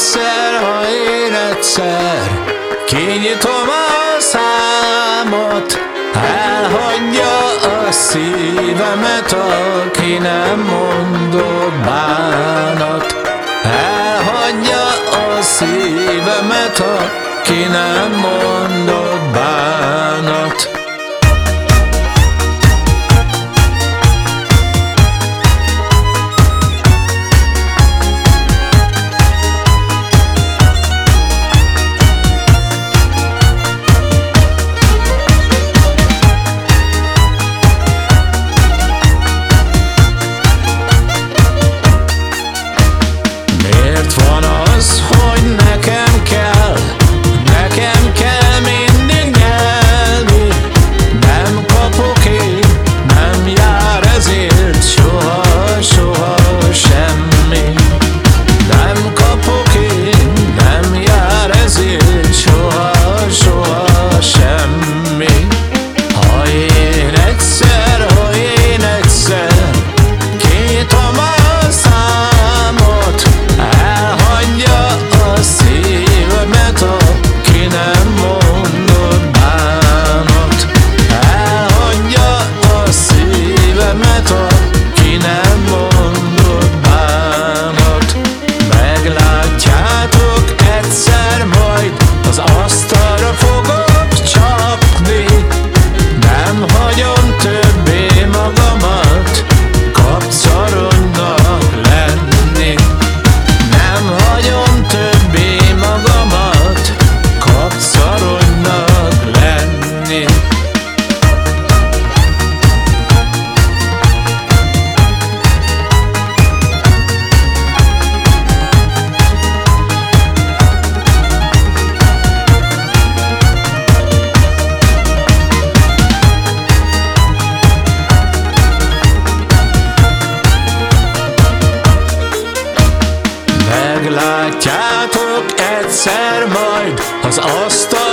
egyszer, ha én egyszer kinyitom a számot, elhagyja a szívemet, aki nem mondok bánat. Elhagyja a szívemet, aki nem mondok meglátjátok egyszer majd az asztal